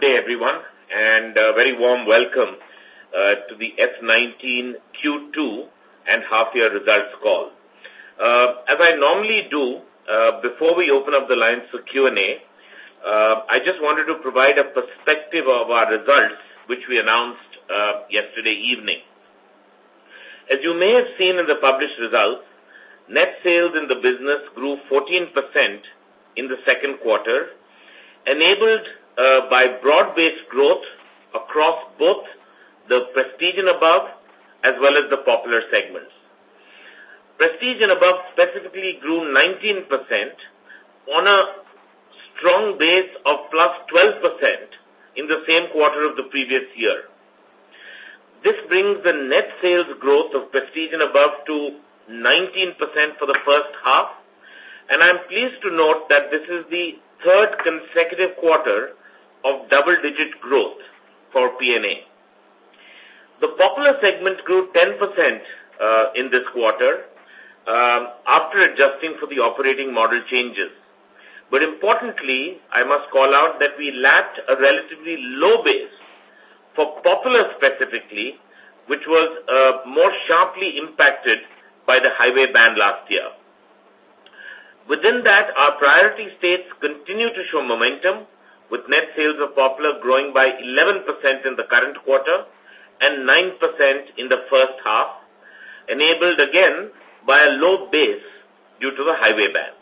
good day, everyone, and a very warm welcome uh, to the F19 Q2 and half-year results call. Uh, as I normally do, uh, before we open up the lines for Q&A, uh, I just wanted to provide a perspective of our results, which we announced uh, yesterday evening. As you may have seen in the published results, net sales in the business grew 14% in the second quarter, enabled uh, by broad-based growth across both the prestige and above as well as the popular segments. Prestige and above specifically grew 19% on a strong base of plus 12% in the same quarter of the previous year. This brings the net sales growth of prestige and above to 19% for the first half, and I'm pleased to note that this is the third consecutive quarter of double-digit growth for P&A. The popular segment grew 10% uh, in this quarter, um, after adjusting for the operating model changes. But importantly, I must call out that we lacked a relatively low base for popular specifically, which was uh, more sharply impacted by the highway ban last year. Within that, our priority states continue to show momentum, with net sales of popular growing by 11% in the current quarter and 9% in the first half, enabled again by a low base due to the highway ban.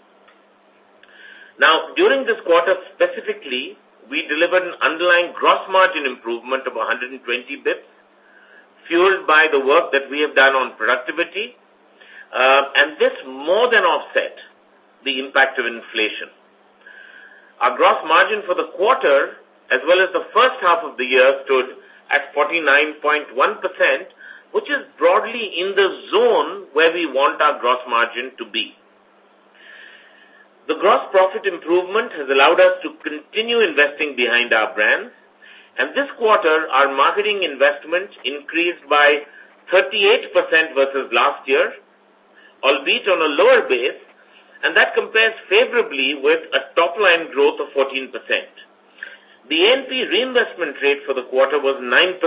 Now, during this quarter specifically, we delivered an underlying gross margin improvement of 120 bips, fueled by the work that we have done on productivity, uh, and this more than offset the impact of inflation. Our gross margin for the quarter, as well as the first half of the year, stood at 49.1%, which is broadly in the zone where we want our gross margin to be. The gross profit improvement has allowed us to continue investing behind our brands, and this quarter our marketing investment increased by 38% versus last year, albeit on a lower base, and that compares favorably with a top-line growth of 14%. The A&P reinvestment rate for the quarter was 9%,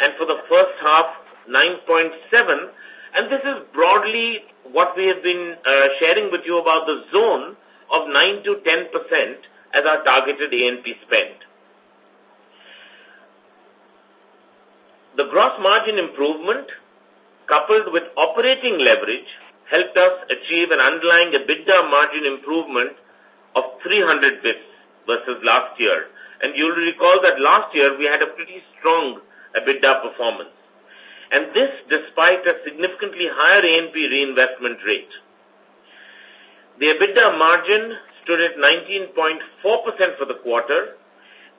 and for the first half, 9.7, and this is broadly what we have been uh, sharing with you about the zone of 9 to 10% as our targeted A&P spend. The gross margin improvement, coupled with operating leverage, helped us achieve an underlying EBITDA margin improvement of 300 bps versus last year. And you'll recall that last year we had a pretty strong EBITDA performance and this despite a significantly higher A&P reinvestment rate. The EBITDA margin stood at 19.4% for the quarter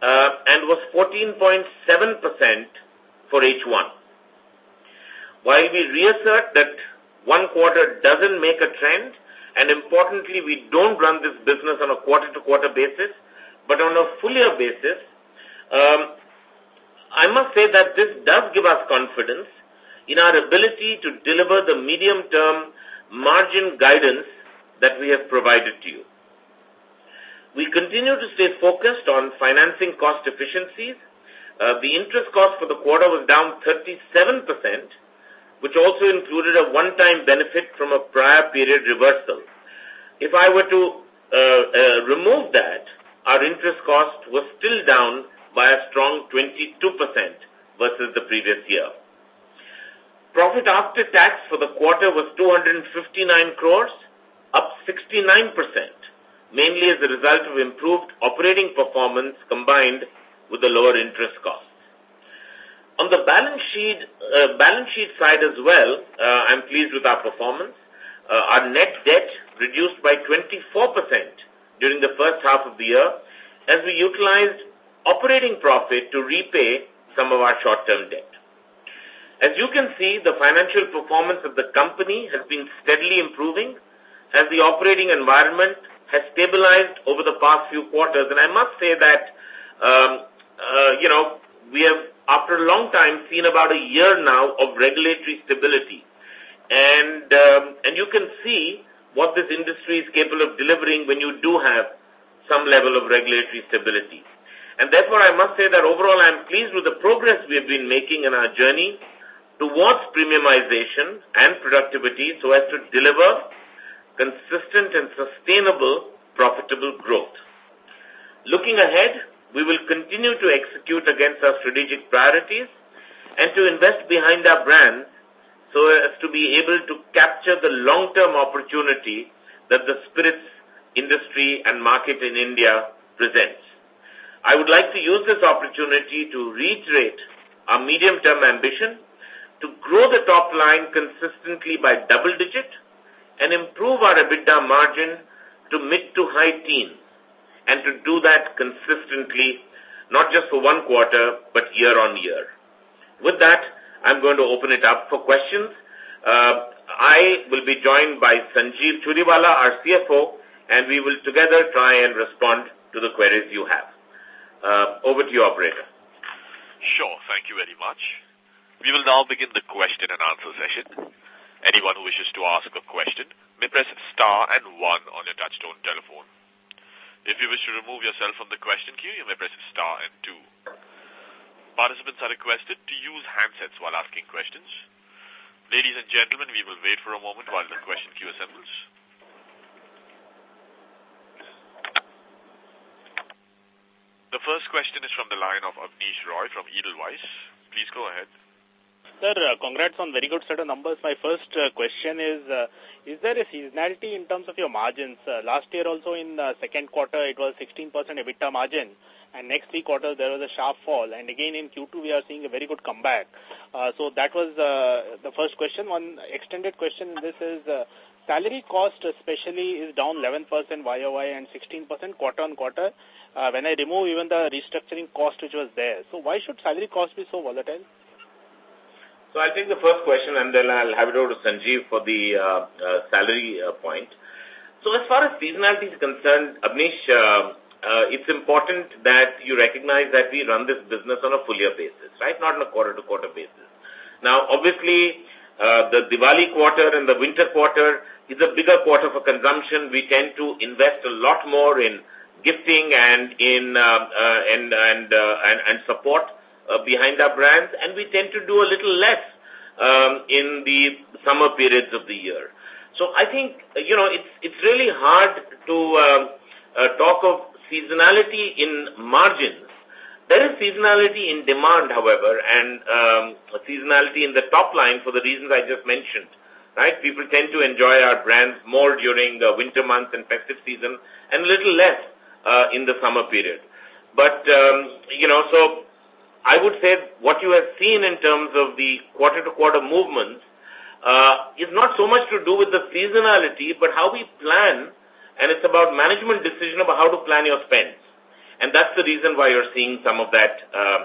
uh, and was 14.7% for H1. While we reassert that one quarter doesn't make a trend, and importantly, we don't run this business on a quarter-to-quarter -quarter basis, but on a full-year basis, um, I must say that this does give us confidence in our ability to deliver the medium-term margin guidance that we have provided to you. We continue to stay focused on financing cost efficiencies. Uh, the interest cost for the quarter was down 37%, which also included a one-time benefit from a prior period reversal. If I were to uh, uh, remove that, our interest cost was still down by a strong 22% versus the previous year. Profit after tax for the quarter was 259 crores, up 69%, mainly as a result of improved operating performance combined with the lower interest costs. On the balance sheet, uh, balance sheet side as well, uh, I'm pleased with our performance. Uh, our net debt reduced by 24% during the first half of the year as we utilized operating profit to repay some of our short-term debt. As you can see, the financial performance of the company has been steadily improving as the operating environment has stabilized over the past few quarters. And I must say that, um, uh, you know, we have, after a long time, seen about a year now of regulatory stability. And, um, and you can see what this industry is capable of delivering when you do have some level of regulatory stability. And therefore, I must say that overall I am pleased with the progress we have been making in our journey towards premiumization and productivity so as to deliver consistent and sustainable profitable growth. Looking ahead, we will continue to execute against our strategic priorities and to invest behind our brand so as to be able to capture the long-term opportunity that the spirits industry and market in India presents. I would like to use this opportunity to reiterate our medium-term ambition to grow the top line consistently by double digit and improve our EBITDA margin to mid to high teens and to do that consistently, not just for one quarter, but year on year. With that, I'm going to open it up for questions. Uh, I will be joined by Sanjeev Churiwala, our CFO, and we will together try and respond to the queries you have. Uh, over to you, operator. Sure. Thank you very much. We will now begin the question and answer session. Anyone who wishes to ask a question may press star and one on your touchtone telephone. If you wish to remove yourself from the question queue, you may press star and two. Participants are requested to use handsets while asking questions. Ladies and gentlemen, we will wait for a moment while the question queue assembles. The first question is from the line of Abneesh Roy from Edelweiss. Please go ahead. Sir, uh, congrats on very good set of numbers. My first uh, question is, uh, is there a seasonality in terms of your margins? Uh, last year also in the second quarter, it was 16% EBITDA margin. And next three quarters, there was a sharp fall. And again, in Q2, we are seeing a very good comeback. Uh, so that was the first question. One extended question this is, salary cost especially is down 11% YOY and 16% quarter on quarter. When I remove even the restructuring cost which was there. So why should salary cost be so volatile? So I'll take the first question and then I'll have it over to Sanjeev for the uh, uh, salary uh, point. So as far as seasonality is concerned, Abneesh, uh, uh, it's important that you recognize that we run this business on a full year basis, right? Not on a quarter to quarter basis. Now, obviously, uh, the Diwali quarter and the winter quarter is a bigger quarter for consumption. We tend to invest a lot more in gifting and in uh, uh, and and, uh, and and support uh, behind our brands, and we tend to do a little less um, in the summer periods of the year. So I think, you know, it's, it's really hard to uh, uh, talk of seasonality in margins. There is seasonality in demand, however, and um, seasonality in the top line for the reasons I just mentioned. Right? People tend to enjoy our brands more during the winter months and festive season and a little less uh, in the summer period. But, um, you know, so I would say what you have seen in terms of the quarter-to-quarter movements uh, is not so much to do with the seasonality, but how we plan, and it's about management decision about how to plan your spends. And that's the reason why you're seeing some of that, uh,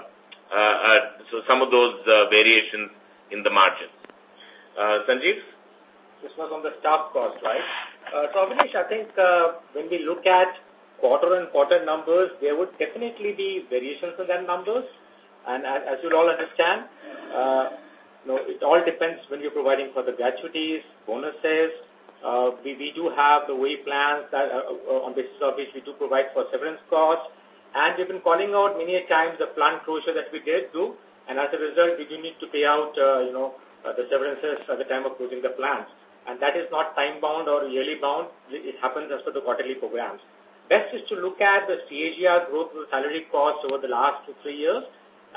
uh, uh, so some of those uh, variations in the margins. Uh, Sanjeev? This was on the staff cost, right? Uh, so, Abneesh, I think uh, when we look at quarter and quarter numbers, there would definitely be variations in that numbers. And as, you all understand, uh, you know, it all depends when you're providing for the gratuities, bonuses. Uh, we, we do have the way plans that uh, uh, on basis of which we do provide for severance costs. And we've been calling out many a times the plant closure that we did do. And as a result, we do need to pay out, uh, you know, uh, the severances at the time of closing the plants. And that is not time-bound or yearly bound. It happens as per the quarterly programs. Best is to look at the CAGR growth of the salary costs over the last two, three years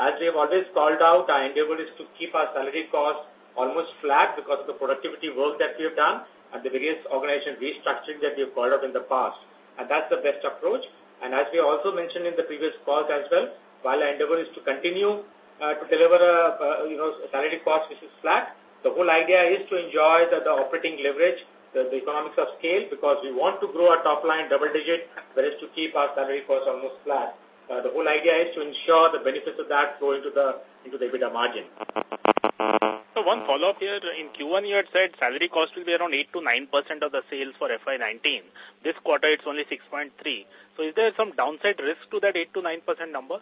as we have always called out, our endeavor is to keep our salary costs almost flat because of the productivity work that we have done and the various organization restructuring that we have called out in the past. And that's the best approach. And as we also mentioned in the previous calls as well, while our endeavor is to continue uh, to deliver a, you know, salary cost which is flat, the whole idea is to enjoy the, the operating leverage, the, the economics of scale, because we want to grow our top line double digit, whereas to keep our salary cost almost flat. Uh, the whole idea is to ensure the benefits of that flow into the into the EBITDA margin. So one follow-up here, in Q1 you had said salary cost will be around 8 to 9% of the sales for FY19. This quarter it's only 6.3. So is there some downside risk to that 8 to 9% number?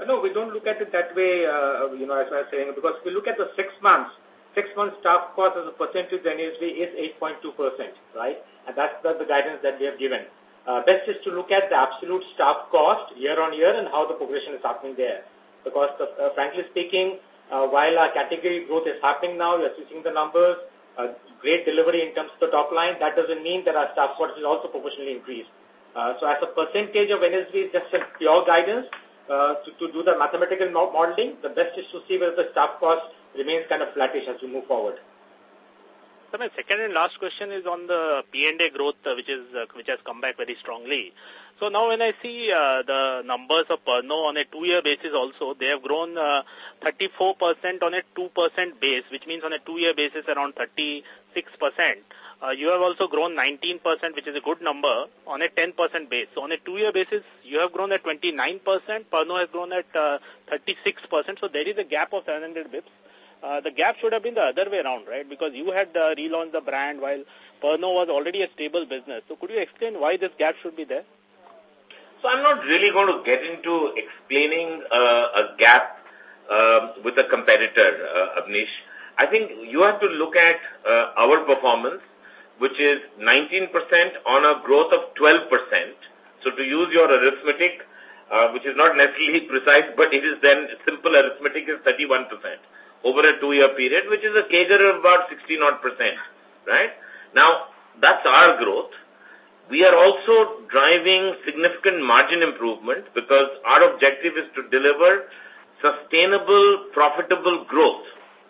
Uh, no, we don't look at it that way, uh, you know, as I was saying, because if we look at the six months, six months staff cost as a percentage of then is 8.2%, right? And that's the, the guidance that we have given. Uh, best is to look at the absolute staff cost year on year and how the progression is happening there. Because the, uh, frankly speaking, uh, while our category growth is happening now, are seeing the numbers, uh, great delivery in terms of the top line, that doesn't mean that our staff cost is also proportionally increased. Uh, so as a percentage of NSV, just a pure guidance, uh, to, to do the mathematical modeling, the best is to see whether the staff cost remains kind of flattish as we move forward. So my second and last question is on the P&A growth, uh, which is uh, which has come back very strongly. So now when I see uh, the numbers of Pernod on a two-year basis also, they have grown 34% uh, on a 2% base, which means on a two-year basis around 36%. Uh, you have also grown 19%, which is a good number, on a 10% base. So on a two-year basis, you have grown at 29%, Pernod has grown at 36%, so there is a gap of 700 bips. Uh, the gap should have been the other way around, right? Because you had uh, relaunched the brand while Pernod was already a stable business. So could you explain why this gap should be there? So I'm not really going to get into explaining uh, a gap uh, with a competitor, uh, Abneesh. I think you have to look at uh, our performance, which is 19% on a growth of 12%. So to use your arithmetic, uh, which is not necessarily precise, but it is then simple arithmetic is 31% over a two-year period, which is a CAGR of about 60 odd percent, right? Now, that's our growth. We are also driving significant margin improvement because our objective is to deliver sustainable, profitable growth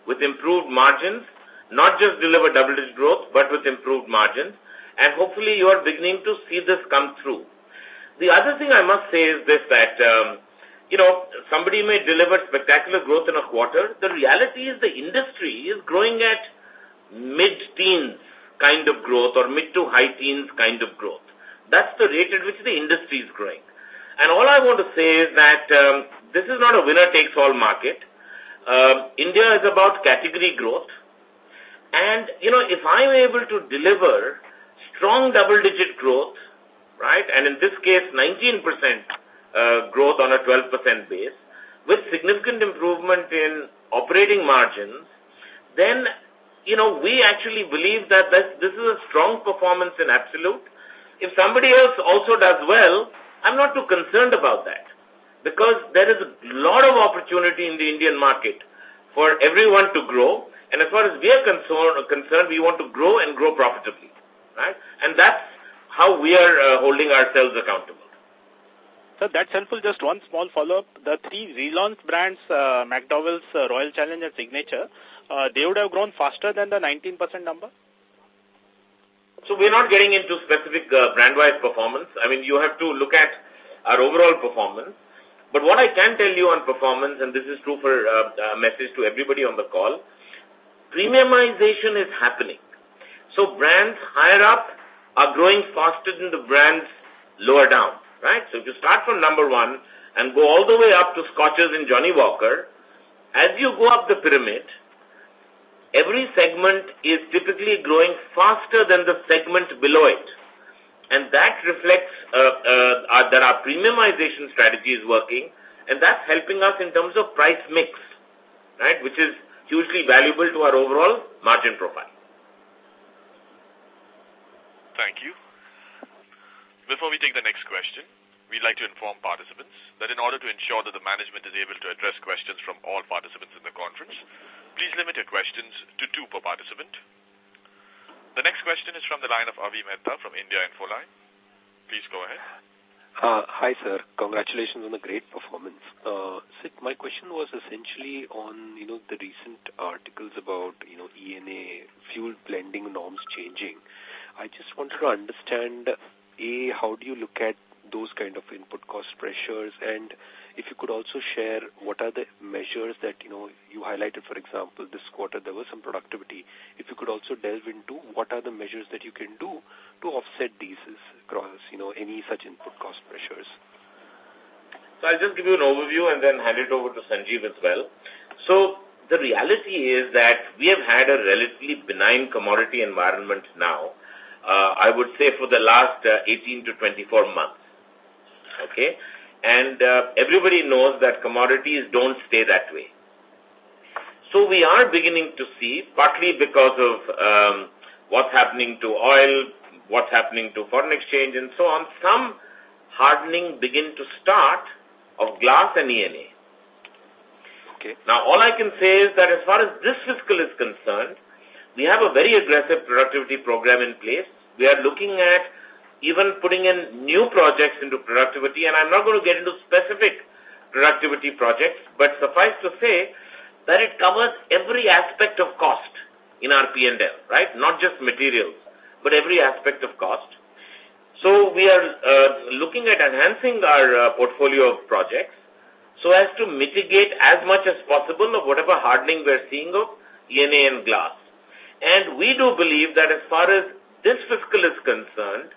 with improved margins, not just deliver double-digit growth, but with improved margins. And hopefully you are beginning to see this come through. The other thing I must say is this, that um, you know, somebody may deliver spectacular growth in a quarter. The reality is the industry is growing at mid-teens kind of growth or mid to high teens kind of growth. That's the rate at which the industry is growing. And all I want to say is that um, this is not a winner-takes-all market. Uh, India is about category growth. And, you know, if I'm able to deliver strong double-digit growth, right, and in this case 19% uh, growth on a 12% base with significant improvement in operating margins, then, you know, we actually believe that this, this is a strong performance in absolute. If somebody else also does well, I'm not too concerned about that because there is a lot of opportunity in the Indian market for everyone to grow. And as far as we are concerned, concerned we want to grow and grow profitably, right? And that's how we are uh, holding ourselves accountable. So that's helpful. Just one small follow-up. The three relaunched brands, uh, McDowell's, uh, Royal Challenge and Signature, uh, they would have grown faster than the 19% number? So we're not getting into specific uh, brand-wise performance. I mean, you have to look at our overall performance. But what I can tell you on performance, and this is true for uh, a message to everybody on the call, premiumization is happening. So brands higher up are growing faster than the brands lower down right? So if you start from number one and go all the way up to scotches in Johnnie Walker, as you go up the pyramid, every segment is typically growing faster than the segment below it. And that reflects uh, uh, that our premiumization strategy is working, and that's helping us in terms of price mix, right, which is hugely valuable to our overall margin profile. Thank you. Before we take the next question, we'd like to inform participants that in order to ensure that the management is able to address questions from all participants in the conference, please limit your questions to two per participant. The next question is from the line of Avi Mehta from India Infoline. Please go ahead. Uh, hi, sir. Congratulations on the great performance. Uh, Sid, my question was essentially on, you know, the recent articles about, you know, ENA fuel blending norms changing. I just wanted to understand a, how do you look at those kind of input cost pressures? And if you could also share what are the measures that, you know, you highlighted, for example, this quarter there was some productivity. If you could also delve into what are the measures that you can do to offset these across, you know, any such input cost pressures? So I'll just give you an overview and then hand it over to Sanjeev as well. So the reality is that we have had a relatively benign commodity environment now I would say for the last uh, 18 to 24 months. Okay? And uh, everybody knows that commodities don't stay that way. So we are beginning to see, partly because of um, what's happening to oil, what's happening to foreign exchange and so on, some hardening begin to start of glass and ENA. Okay. Now, all I can say is that as far as this fiscal is concerned, we have a very aggressive productivity program in place. We are looking at even putting in new projects into productivity, and I'm not going to get into specific productivity projects, but suffice to say that it covers every aspect of cost in our P&L, right? Not just materials, but every aspect of cost. So we are uh, looking at enhancing our uh, portfolio of projects so as to mitigate as much as possible of whatever hardening we're seeing of ENA and glass. And we do believe that as far as this fiscal is concerned,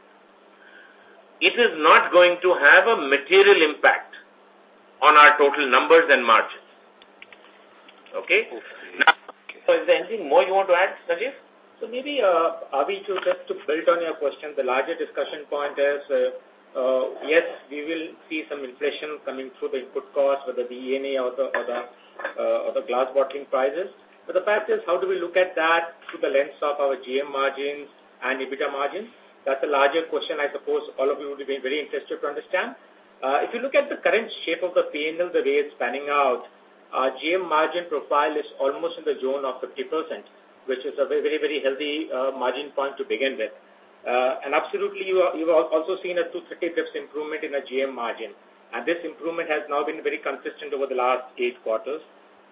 it is not going to have a material impact on our total numbers and margins. Okay? okay. Now, so is there anything more you want to add, Sanjeev? So maybe, uh, Avi, to just to build on your question, the larger discussion point is, uh, uh, yes, we will see some inflation coming through the input costs, whether the ENA or the, or the, uh, or the glass bottling prices. But the fact is, how do we look at that through the lens of our GM margins and EBITDA margins? That's a larger question I suppose all of you would be very interested to understand. Uh, if you look at the current shape of the P&L, the way it's panning out, our GM margin profile is almost in the zone of 50%, which is a very, very, healthy uh, margin point to begin with. Uh, and absolutely, you are, you've also seen a 230 bips improvement in a GM margin. And this improvement has now been very consistent over the last eight quarters.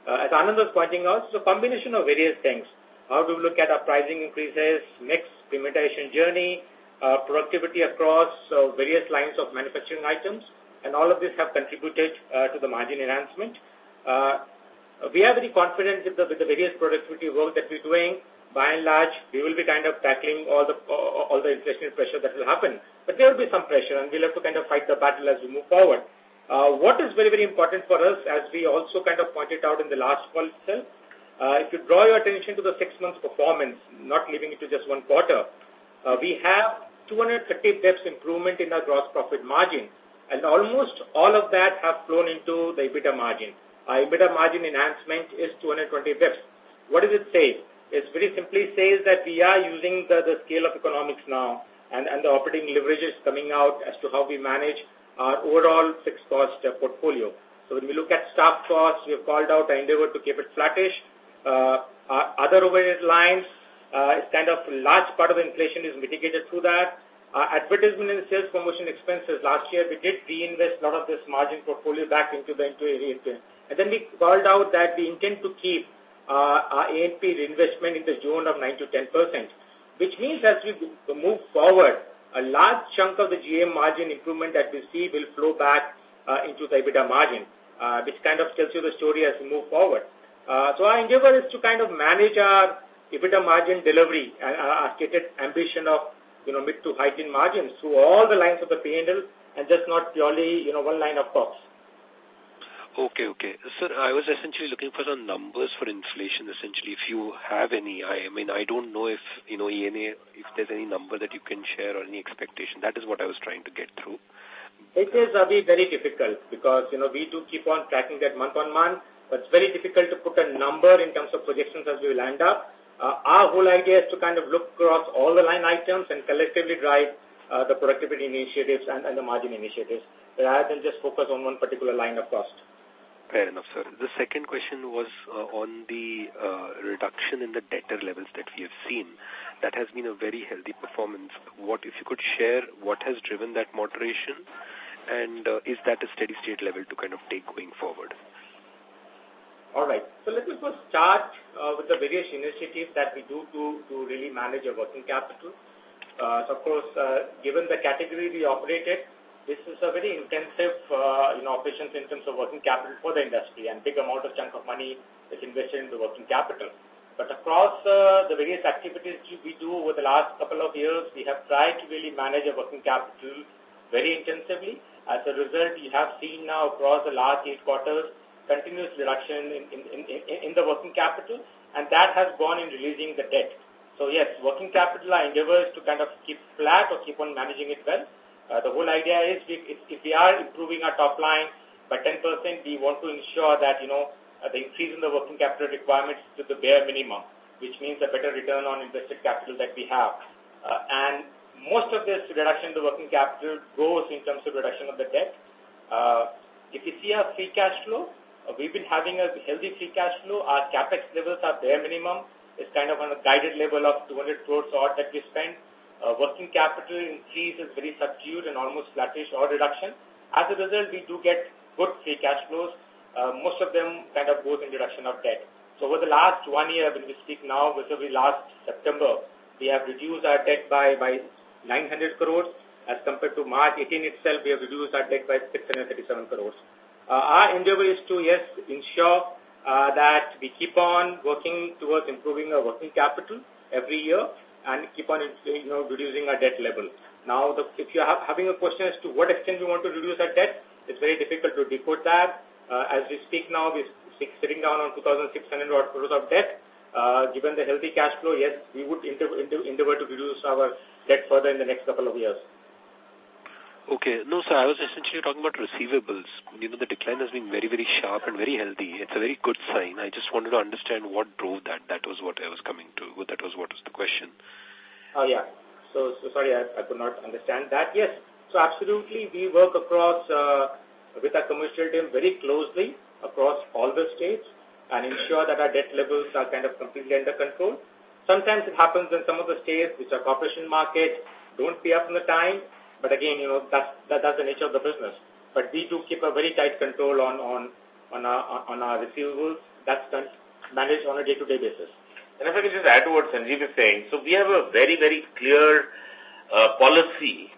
Uh, as Anand was pointing out, it's a combination of various things. How do we look at our pricing increases, mix, implementation journey, uh, productivity across uh, various lines of manufacturing items, and all of this have contributed uh, to the margin enhancement. Uh, we are very confident with the, with the various productivity work that we're doing. By and large, we will be kind of tackling all the all the inflationary pressure that will happen. But there will be some pressure, and we'll have to kind of fight the battle as we move forward. Uh, what is very, very important for us, as we also kind of pointed out in the last call itself, uh, if you draw your attention to the six months performance, not leaving it to just one quarter, uh, we have 230 bips improvement in our gross profit margin, and almost all of that have flown into the EBITDA margin. Our EBITDA margin enhancement is 220 bips. What does it say? It very simply says that we are using the, the scale of economics now, and, and the operating leverage is coming out as to how we manage our overall fixed cost uh, portfolio. So when we look at staff costs, we have called out our endeavor to keep it flattish. Uh, our other overhead lines, uh, is kind of large part of the inflation is mitigated through that. Uh, advertisement and sales promotion expenses last year, we did reinvest a lot of this margin portfolio back into the into, into and then we called out that we intend to keep uh, our A&P reinvestment in the zone of 9 to 10 percent, which means as we move forward, a large chunk of the GM margin improvement that we see will flow back uh, into the EBITDA margin, uh, which kind of tells you the story as we move forward. Uh, so our endeavor is to kind of manage our EBITDA margin delivery and our stated ambition of you know mid to high teen margins through all the lines of the P&L and just not purely you know one line of costs. Okay, okay. Sir, I was essentially looking for some numbers for inflation, essentially, if you have any. I, mean, I don't know if, you know, ENA, if there's any number that you can share or any expectation. That is what I was trying to get through. It is, uh, very difficult because, you know, we do keep on tracking that month on month, but it's very difficult to put a number in terms of projections as we land up. Uh, our whole idea is to kind of look across all the line items and collectively drive uh, the productivity initiatives and, and the margin initiatives rather than just focus on one particular line of cost. Fair enough, sir. The second question was uh, on the uh, reduction in the debtor levels that we have seen. That has been a very healthy performance. What if you could share what has driven that moderation, and uh, is that a steady state level to kind of take going forward? All right. So let me first start uh, with the various initiatives that we do to, to really manage our working capital. Uh, so of course, uh, given the category we operated, this is a very intensive uh, you know, operations in terms of working capital for the industry and big amount of chunk of money is invested in the working capital. But across uh, the various activities we do over the last couple of years, we have tried to really manage our working capital very intensively. As a result, you have seen now across the last eight quarters continuous reduction in, in, in, in the working capital, and that has gone in releasing the debt. So yes, working capital, our endeavor is to kind of keep flat or keep on managing it well. Uh, the whole idea is if, if we are improving our top line by 10%, we want to ensure that, you know, uh, the increase in the working capital requirements to the bare minimum, which means a better return on invested capital that we have. Uh, and most of this reduction in the working capital goes in terms of reduction of the debt. Uh, if you see our free cash flow, uh, we've been having a healthy free cash flow. Our capex levels are bare minimum. It's kind of on a guided level of 200 crores odd that we spend. Uh, working capital increase is very subdued and almost flattish or reduction. As a result, we do get good free cash flows. Uh, most of them kind of goes in reduction of debt. So over the last one year, when we speak now, with the last September, we have reduced our debt by, by 900 crores. As compared to March 18 itself, we have reduced our debt by 637 crores. Uh, our endeavor is to, yes, ensure uh, that we keep on working towards improving our working capital every year and keep on you know, reducing our debt level. Now, the, if you're having a question as to what extent we want to reduce our debt, it's very difficult to decode that. Uh, as we speak now, we're sitting down on 2,600 crores of debt. Uh, given the healthy cash flow, yes, we would endeavor to reduce our debt further in the next couple of years. Okay. No, sir, I was essentially talking about receivables. You know, the decline has been very, very sharp and very healthy. It's a very good sign. I just wanted to understand what drove that. That was what I was coming to. That was what was the question. Oh, yeah. So, so sorry, I, I could not understand that. Yes. So absolutely, we work across, uh, with our commercial team very closely across all the states and ensure that our debt levels are kind of completely under control. Sometimes it happens in some of the states which are corporation market, don't pay up in the time, but again, you know, that's, that, that's the nature of the business. But we do keep a very tight control on, on, on, our, on our receivables. That's done, managed on a day-to-day -day basis. And if I can just add to what Sanjeev is saying, so we have a very, very clear uh, policy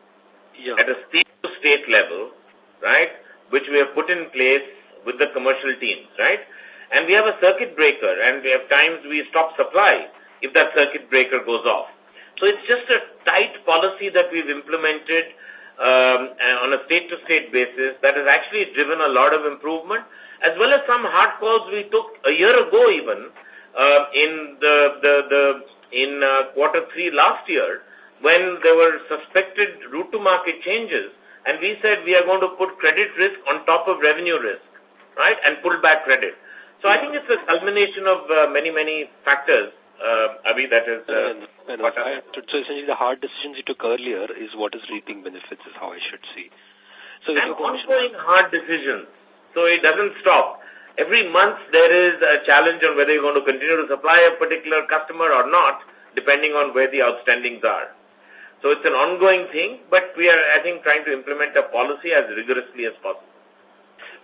yeah. at a state-to-state -state level, right, which we have put in place with the commercial teams, right? And we have a circuit breaker, and we have times we stop supply if that circuit breaker goes off. So it's just a tight policy that we've implemented um, on a state-to-state -state basis that has actually driven a lot of improvement, as well as some hard calls we took a year ago even uh, in the, the, the in uh, quarter three last year when there were suspected route-to-market changes, and we said we are going to put credit risk on top of revenue risk, right, and pull back credit. So I think it's a culmination of uh, many, many factors uh, Abhi, that is... Uh, and, and I, so essentially the hard decisions you took earlier is what is reaping benefits is how I should see. So and ongoing hard decisions. So it doesn't stop. Every month there is a challenge on whether you're going to continue to supply a particular customer or not, depending on where the outstandings are. So it's an ongoing thing, but we are, I think, trying to implement a policy as rigorously as possible.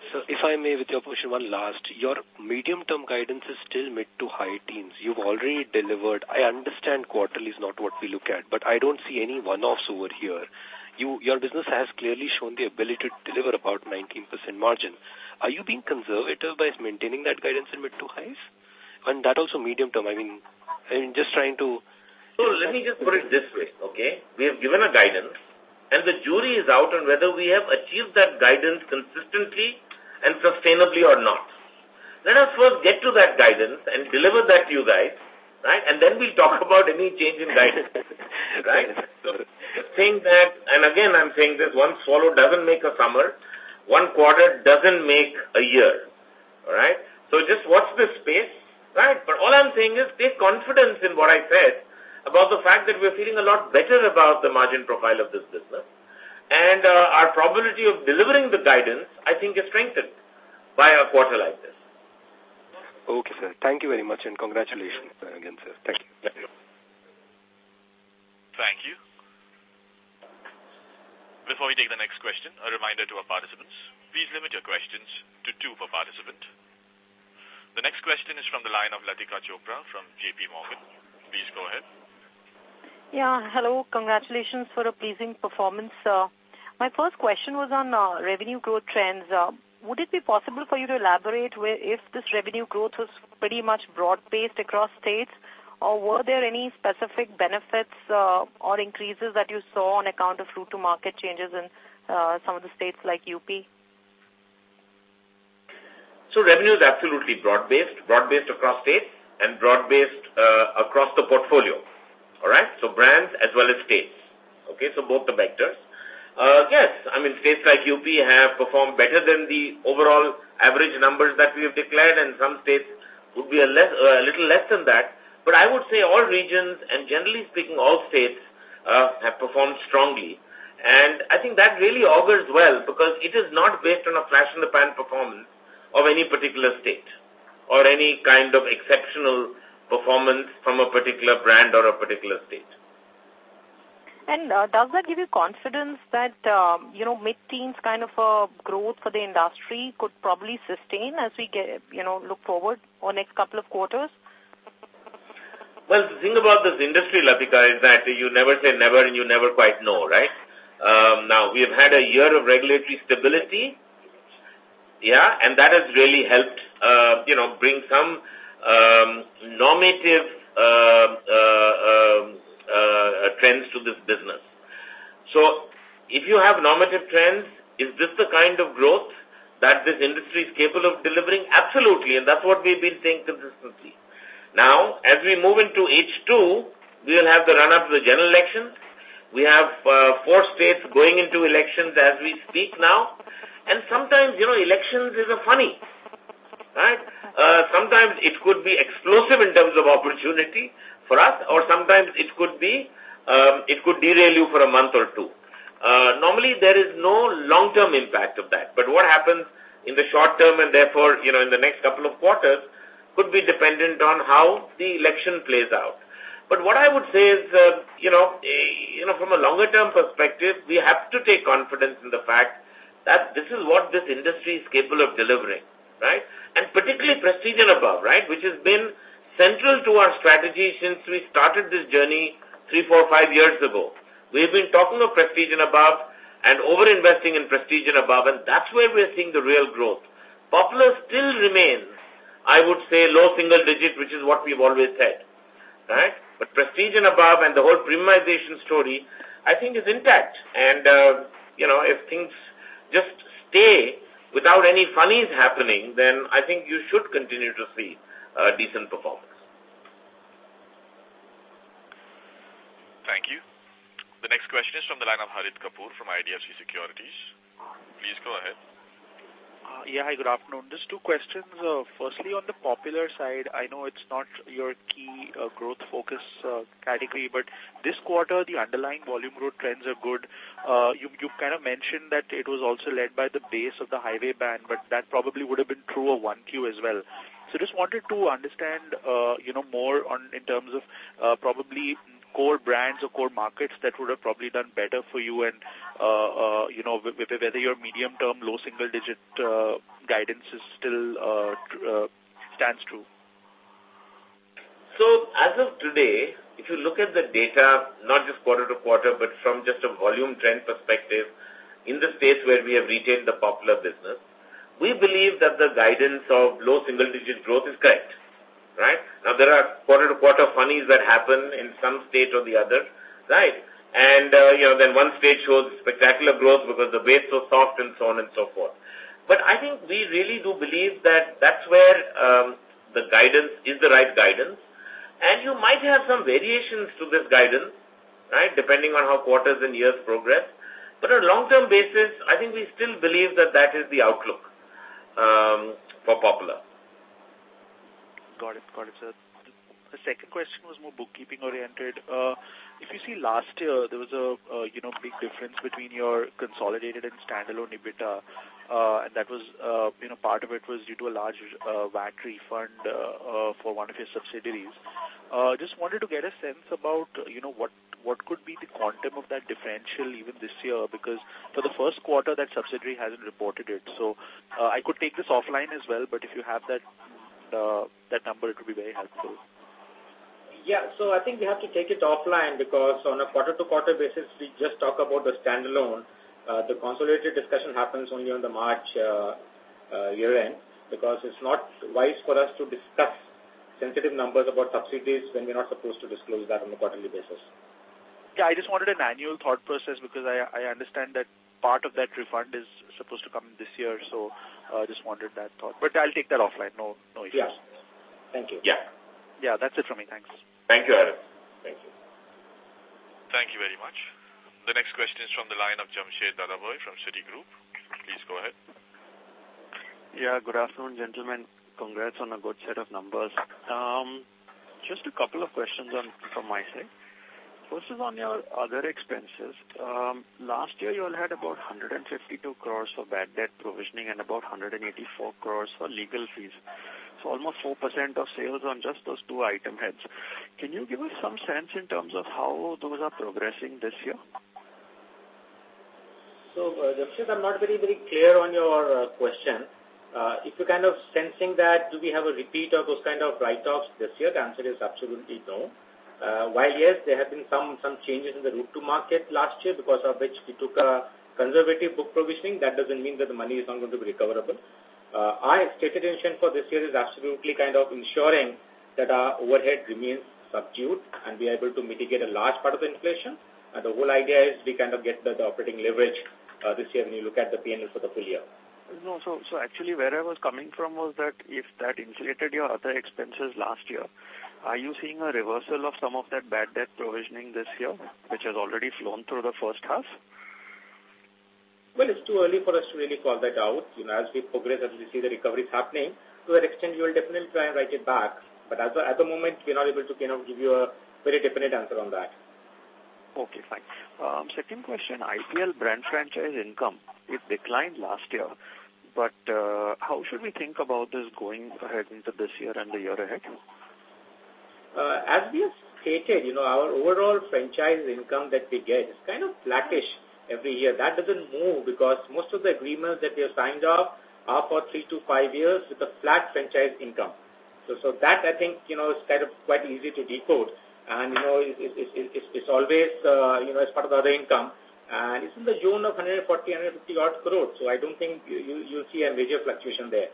So if I may, with your permission, one last. Your medium-term guidance is still mid to high teens. You've already delivered. I understand quarterly is not what we look at, but I don't see any one-offs over here. You, your business has clearly shown the ability to deliver about 19% margin. Are you being conservative by maintaining that guidance in mid to highs? And that also medium term. I mean, I mean, just trying to... So let me just put it this way, okay? We have given a guidance, and the jury is out on whether we have achieved that guidance consistently and sustainably or not. Let us first get to that guidance and deliver that to you guys, right? And then we'll talk about any change in guidance, right? So, saying that, and again I'm saying this, one swallow doesn't make a summer, one quarter doesn't make a year, all right? So just watch this space, right? But all I'm saying is take confidence in what I said about the fact that we're feeling a lot better about the margin profile of this business and uh, our probability of delivering the guidance, I think, is strengthened by a quarter like this. Okay, sir. Thank you very much and congratulations again, sir. Thank you. Thank you. Thank you. Before we take the next question, a reminder to our participants, please limit your questions to two per participant. The next question is from the line of Latika Chopra from JP Morgan. Please go ahead. Yeah, hello. Congratulations for a pleasing performance. Uh, my first question was on uh, revenue growth trends. Uh, would it be possible for you to elaborate where, if this revenue growth was pretty much broad-based across states, or were there any specific benefits uh, or increases that you saw on account of route-to-market changes in uh, some of the states like UP? So revenue is absolutely broad-based, broad-based across states and broad-based uh, across the portfolio. All right? So brands as well as states. Okay, so both the vectors. Uh, yes, I mean, states like UP have performed better than the overall average numbers that we have declared, and some states would be a, less, uh, a little less than that. But I would say all regions, and generally speaking, all states, uh, have performed strongly. And I think that really augurs well because it is not based on a flash-in-the-pan performance of any particular state or any kind of exceptional performance from a particular brand or a particular state. And uh, does that give you confidence that, um, you know, mid-teens kind of growth for the industry could probably sustain as we get, you know, look forward or next couple of quarters? Well, the thing about this industry, Latika, is that you never say never and you never quite know, right? Um, now, we have had a year of regulatory stability, yeah, and that has really helped, uh, you know, bring some um, normative uh, uh, um, uh, trends to this business. So, if you have normative trends, is this the kind of growth that this industry is capable of delivering? Absolutely, and that's what we've been saying consistently. Now, as we move into H2, we will have the run-up to the general elections. We have uh, four states going into elections as we speak now. And sometimes, you know, elections is a funny, right? Uh, sometimes it could be explosive in terms of opportunity for us, or sometimes it could be, um, it could derail you for a month or two. Uh, normally, there is no long-term impact of that. But what happens in the short term and therefore, you know, in the next couple of quarters could be dependent on how the election plays out. But what I would say is, uh, you know, eh, you know, from a longer term perspective, we have to take confidence in the fact that this is what this industry is capable of delivering, right? And particularly prestige and above, right, which has been central to our strategy since we started this journey three, four, five years ago. We've been talking of prestige and above and over-investing in prestige and above, and that's where we're seeing the real growth. Popular still remains, I would say, low single digit, which is what we've always said, right? But prestige and above and the whole premiumization story, I think is intact. And, uh, you know, if things just stay without any funnies happening, then I think you should continue to see uh, decent performance. Thank you. The next question is from the line of Harit Kapoor from IDFC Securities. Please go ahead. Uh, yeah, hi, good afternoon. Just two questions. Uh, firstly, on the popular side, I know it's not your key uh, growth focus uh, category, but this quarter, the underlying volume growth trends are good. Uh, you, you kind of mentioned that it was also led by the base of the highway ban, but that probably would have been true of 1Q as well. So just wanted to understand, uh, you know, more on in terms of uh, probably core brands or core markets that would have probably done better for you and, uh, uh, you know, whether your medium-term low single-digit uh, guidance is still uh, uh, stands true? So as of today, if you look at the data, not just quarter to quarter, but from just a volume trend perspective, in the states where we have retained the popular business, we believe that the guidance of low single-digit growth is correct right? Now, there are quarter-to-quarter -quarter funnies that happen in some state or the other, right? And, uh, you know, then one state shows spectacular growth because the base was soft and so on and so forth. But I think we really do believe that that's where um, the guidance is the right guidance. And you might have some variations to this guidance, right, depending on how quarters and years progress. But on a long-term basis, I think we still believe that that is the outlook um, for Popular. Got it. Got it, sir. The second question was more bookkeeping oriented. Uh, if you see last year, there was a uh, you know big difference between your consolidated and standalone EBITDA, and that was uh, you know part of it was due to a large uh, VAT refund uh, uh, for one of your subsidiaries. Uh, just wanted to get a sense about you know what what could be the quantum of that differential even this year because for the first quarter that subsidiary hasn't reported it. So uh, I could take this offline as well, but if you have that uh, that number, it would be very helpful. Yeah, so I think we have to take it offline because on a quarter-to-quarter -quarter basis, we just talk about the standalone. Uh, the consolidated discussion happens only on the March uh, uh, year-end because it's not wise for us to discuss sensitive numbers about subsidies when we're not supposed to disclose that on a quarterly basis. Yeah, I just wanted an annual thought process because I, I understand that part of that refund is supposed to come this year, so uh, just wanted that thought. But I'll take that offline. No, no issues. Yeah. Thank you. Yeah. Yeah, that's it from me. Thanks. Thank you, Aaron. Thank you. Thank you very much. The next question is from the line of Jamshed Dadabhoy from Citigroup. Please go ahead. Yeah, good afternoon, gentlemen. Congrats on a good set of numbers. Um, just a couple of questions on from my side. first is on your other expenses. Um, last year you all had about 152 crores for bad debt provisioning and about 184 crores for legal fees. So almost 4% of sales on just those two item heads. Can you give us some sense in terms of how those are progressing this year? So, uh, I'm not very, very clear on your uh, question. Uh, if you're kind of sensing that, do we have a repeat of those kind of write-offs this year? The answer is absolutely no. Uh, while yes, there have been some, some changes in the route to market last year because of which we took a conservative book provisioning, that doesn't mean that the money is not going to be recoverable. Uh, our stated intention for this year is absolutely kind of ensuring that our overhead remains subdued and we are able to mitigate a large part of the inflation. And the whole idea is we kind of get the, the operating leverage uh, this year when you look at the P&L for the full year. No, so so actually where I was coming from was that if that inflated your other expenses last year, are you seeing a reversal of some of that bad debt provisioning this year, which has already flown through the first half? Well, it's too early for us to really call that out. You know, as we progress, as we see the recoveries happening, to that extent, you will definitely try and write it back. But at the, at the moment, we're not able to kind of give you a very definite answer on that. Okay, fine. Um, second question, IPL brand franchise income. It declined last year. But uh, how should we think about this going ahead into this year and the year ahead? Uh, as we have stated, you know, our overall franchise income that we get is kind of flattish every year. That doesn't move because most of the agreements that we have signed off are for three to five years with a flat franchise income. So, so that I think, you know, is kind of quite easy to decode. And, you know, it's, always, uh, you know, as part of the other income. And it's in the zone of 140, 150 odd crores. So I don't think you, you, you'll see a major fluctuation there.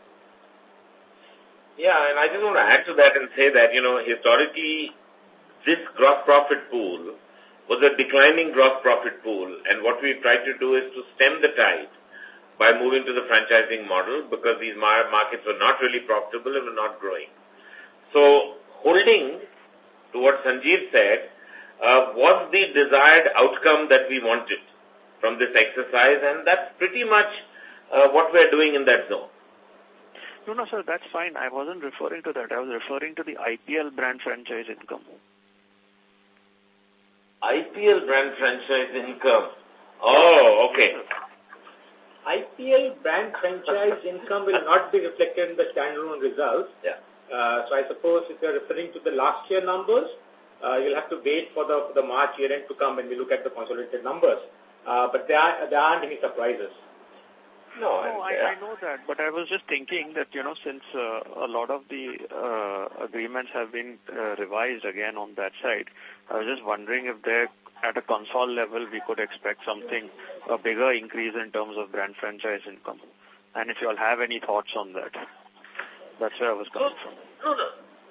Yeah, and I just want to add to that and say that, you know, historically, this gross profit pool was a declining gross profit pool, and what we tried to do is to stem the tide by moving to the franchising model because these markets were not really profitable and were not growing. So, holding to what Sanjeev said, uh, was the desired outcome that we wanted from this exercise, and that's pretty much uh, what we're doing in that zone. No, no, sir, that's fine. I wasn't referring to that. I was referring to the IPL brand franchise income. IPL brand franchise income. Oh, okay. IPL brand franchise income will not be reflected in the standalone results. Yeah. Uh, so I suppose if you're referring to the last year numbers, uh, you'll have to wait for the, for the March year end to come when we look at the consolidated numbers. Uh, but there, are, there aren't any surprises. No, no I, I know that, but I was just thinking that, you know, since uh, a lot of the uh, agreements have been uh, revised again on that side, I was just wondering if there, at a console level, we could expect something, a bigger increase in terms of brand franchise income. And if you all have any thoughts on that. That's where I was coming no, from. No, no.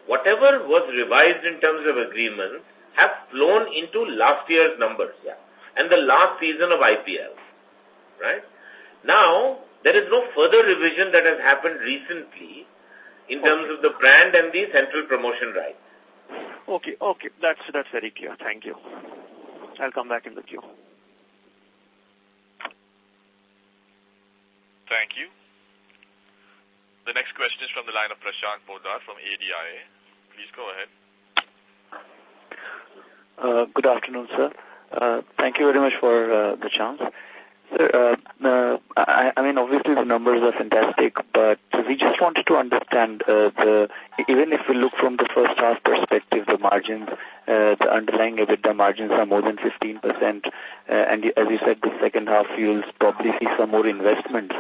Whatever was revised in terms of agreements have flown into last year's numbers. Yeah. And the last season of IPL. Right? Now, there is no further revision that has happened recently in okay. terms of the brand and the central promotion rights. Okay, okay. That's, that's very clear. Thank you. I'll come back in the queue. Thank you. The next question is from the line of Prashant Poddar from ADIA. Please go ahead. Uh, good afternoon, sir. Uh, thank you very much for uh, the chance. Sir, uh, uh, I, I mean, obviously the numbers are fantastic, but we just wanted to understand uh, the even if we look from the first half perspective, the margins, uh, the underlying EBITDA margins are more than 15%, uh, and as you said, the second half you'll probably see some more investments,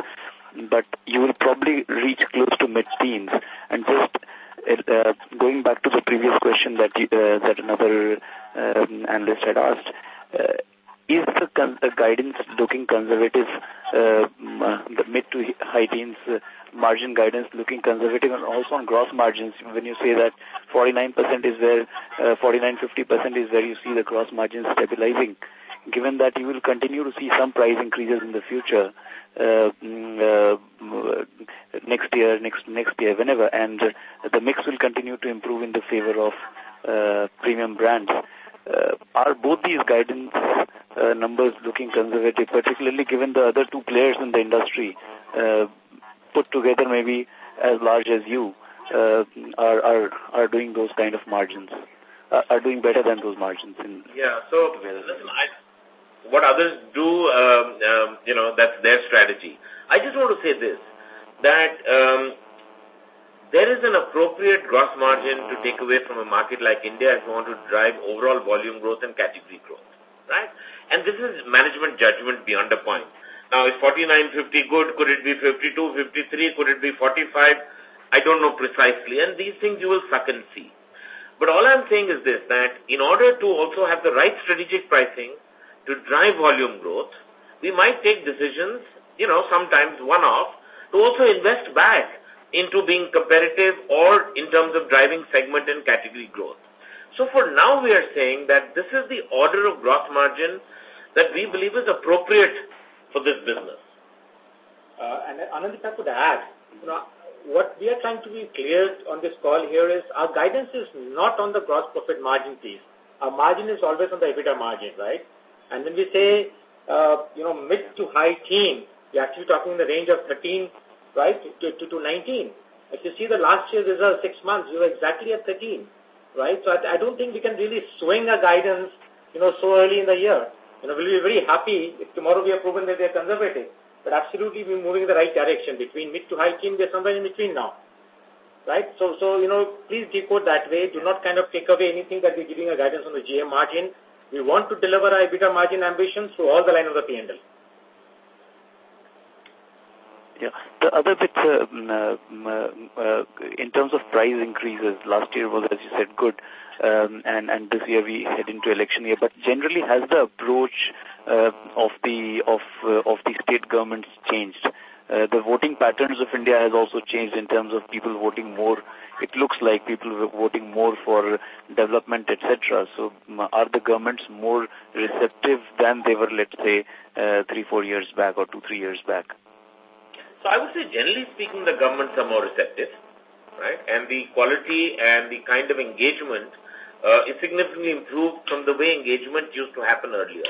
but you will probably reach close to mid-teens. And just uh, going back to the previous question that you, uh, that another um, analyst had asked. Uh, is the, the guidance looking conservative, uh, the mid to high teens uh, margin guidance looking conservative and also on gross margins when you say that 49% is where, uh, 49-50% is where you see the gross margins stabilizing, given that you will continue to see some price increases in the future, uh, mm, uh, next year, next next year, whenever, and the mix will continue to improve in the favor of uh, premium brands. Uh, are both these guidance uh, numbers looking conservative, particularly given the other two players in the industry uh, put together maybe as large as you uh, are, are, are doing those kind of margins? uh, are doing better than those margins. In yeah, so listen, I, what others do, um, um, you know, that's their strategy. I just want to say this, that um, there is an appropriate gross margin to take away from a market like India if you want to drive overall volume growth and category growth, right? And this is management judgment beyond a point. Now, is 49.50 good? Could it be 52, 53? Could it be 45? I don't know precisely. And these things you will suck and see. But all I'm saying is this, that in order to also have the right strategic pricing to drive volume growth, we might take decisions, you know, sometimes one-off, to also invest back into being competitive or in terms of driving segment and category growth. So for now, we are saying that this is the order of gross margin that we believe is appropriate for this business. Uh, and Anand, if I could add, you know, what we are trying to be clear on this call here is our guidance is not on the gross profit margin piece. Our margin is always on the EBITDA margin, right? And when we say, uh, you know, mid to high teen, we're actually talking in the range of 13 right, to, to, to 19. If you see the last year's result, six months, we were exactly at 13, right? So I, I don't think we can really swing a guidance, you know, so early in the year. You know, we'll be very happy if tomorrow we have proven that they're conservative. But absolutely we're moving in the right direction. Between mid to high teen, we're somewhere in between now. Right? So, so, you know, please decode that way. Do not kind of take away anything that we're giving a guidance on the GM margin. We want to deliver our EBITDA margin ambitions through all the line of the P&L. Yeah. The other bit, uh, uh, uh, in terms of price increases, last year was, as you said, good, um, and, and this year we head into election year. But generally, has the approach uh, of the of uh, of the state governments changed? Uh, the voting patterns of India has also changed in terms of people voting more. It looks like people are voting more for development, etc. So, are the governments more receptive than they were, let's say, uh, three, four years back or two, three years back? So I would say generally speaking the governments are more receptive, right? And the quality and the kind of engagement uh, is significantly improved from the way engagement used to happen earlier.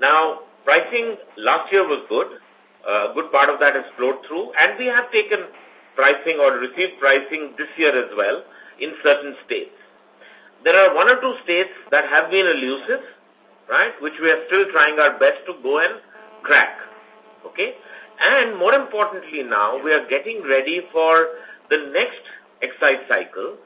Now, pricing last year was good. Uh, a good part of that has flowed through and we have taken pricing or received pricing this year as well in certain states. There are one or two states that have been elusive, right, which we are still trying our best to go and crack. Okay? And more importantly now, we are getting ready for the next excise cycle,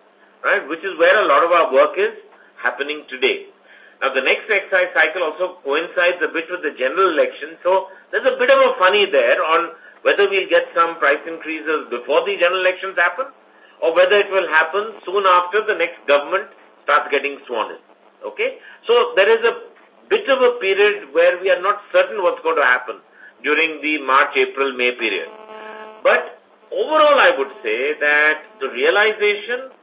right, which is where a lot of our work is happening today. Now, the next excise cycle also coincides a bit with the general election, so there's a bit of a funny there on whether we'll get some price increases before the general elections happen or whether it will happen soon after the next government starts getting sworn in. Okay? So, there is a bit of a period where we are not certain what's going to happen during the March, April, May period. But overall, I would say that the realization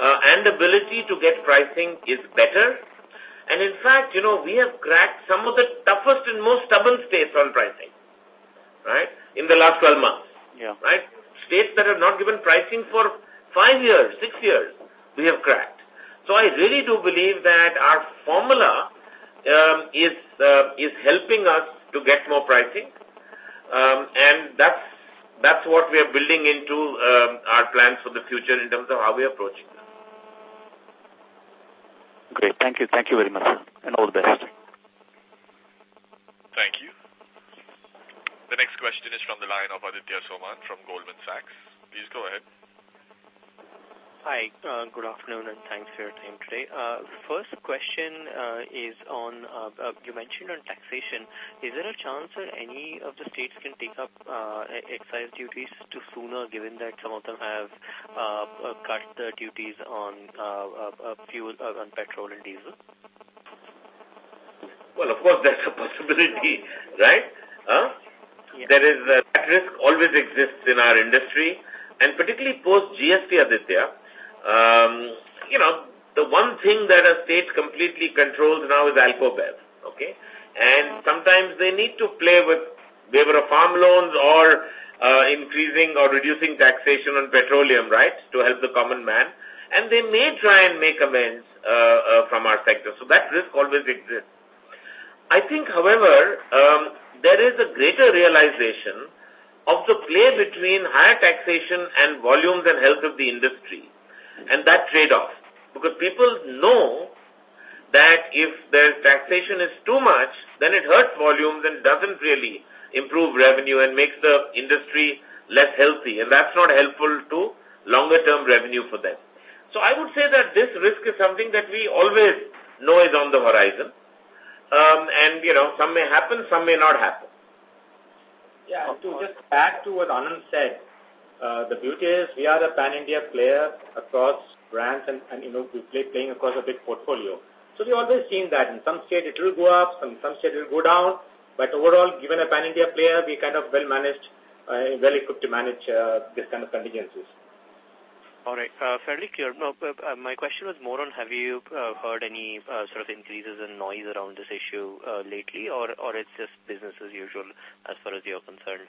uh, and ability to get pricing is better. And in fact, you know, we have cracked some of the toughest and most stubborn states on pricing, right, in the last 12 months. Yeah. Right? States that have not given pricing for five years, six years, we have cracked. So I really do believe that our formula um, is, uh, is helping us to get more pricing. Um, and that's that's what we are building into um, our plans for the future in terms of how we are approaching this. Great. Thank you. Thank you very much, and all the best. Thank you. The next question is from the line of Aditya Soman from Goldman Sachs. Please go ahead. Hi, uh, good afternoon and thanks for your time today. Uh, first question uh, is on, uh, uh, you mentioned on taxation. Is there a chance that any of the states can take up uh, excise duties to sooner given that some of them have uh, uh, cut the duties on uh, uh, fuel, uh, on petrol and diesel? Well, of course, that's a possibility, right? Huh? Yeah. There is, uh, that risk always exists in our industry and particularly post-GST, Aditya, um, you know, the one thing that a state completely controls now is Alcobev, okay? And sometimes they need to play with waiver of farm loans or uh, increasing or reducing taxation on petroleum, right, to help the common man. And they may try and make amends uh, uh, from our sector. So that risk always exists. I think, however, um, there is a greater realization of the play between higher taxation and volumes and health of the industry and that trade-off. because people know that if the taxation is too much, then it hurts volumes and doesn't really improve revenue and makes the industry less healthy. And that's not helpful to longer term revenue for them. So I would say that this risk is something that we always know is on the horizon. Um, and, you know, some may happen, some may not happen. Yeah, to just add to what Anand said, uh, the beauty is we are a pan-India player across brands and, and you know, we play playing across a big portfolio. So we always seen that in some states it will go up, some some states it will go down, but overall, given a pan-India player, we kind of well managed, uh, well equipped to manage uh, this kind of contingencies. All right. Uh, fairly clear. No, uh, my question was more on have you uh, heard any uh, sort of increases in noise around this issue uh, lately or, or it's just business as usual as far as you're concerned?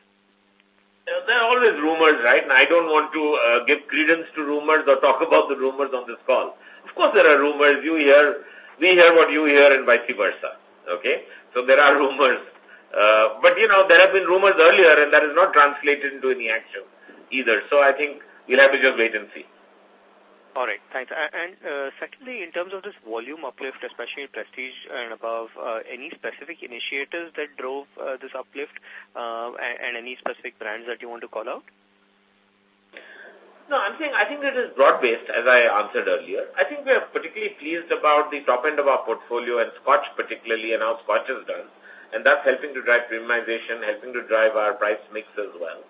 Uh, there are always rumors, right? And I don't want to uh, give credence to rumors or talk about the rumors on this call. Of course there are rumors. You hear, we hear what you hear and vice versa. Okay? So there are rumors. Uh, but, you know, there have been rumors earlier and that is not translated into any action either. So I think We'll have to just wait and see. All right, thanks. And uh, secondly, in terms of this volume uplift, especially Prestige and above, uh, any specific initiatives that drove uh, this uplift uh, and, and any specific brands that you want to call out? No, I'm saying I think it is broad-based, as I answered earlier. I think we are particularly pleased about the top end of our portfolio and Scotch particularly and how Scotch has done. And that's helping to drive premiumization, helping to drive our price mix as well.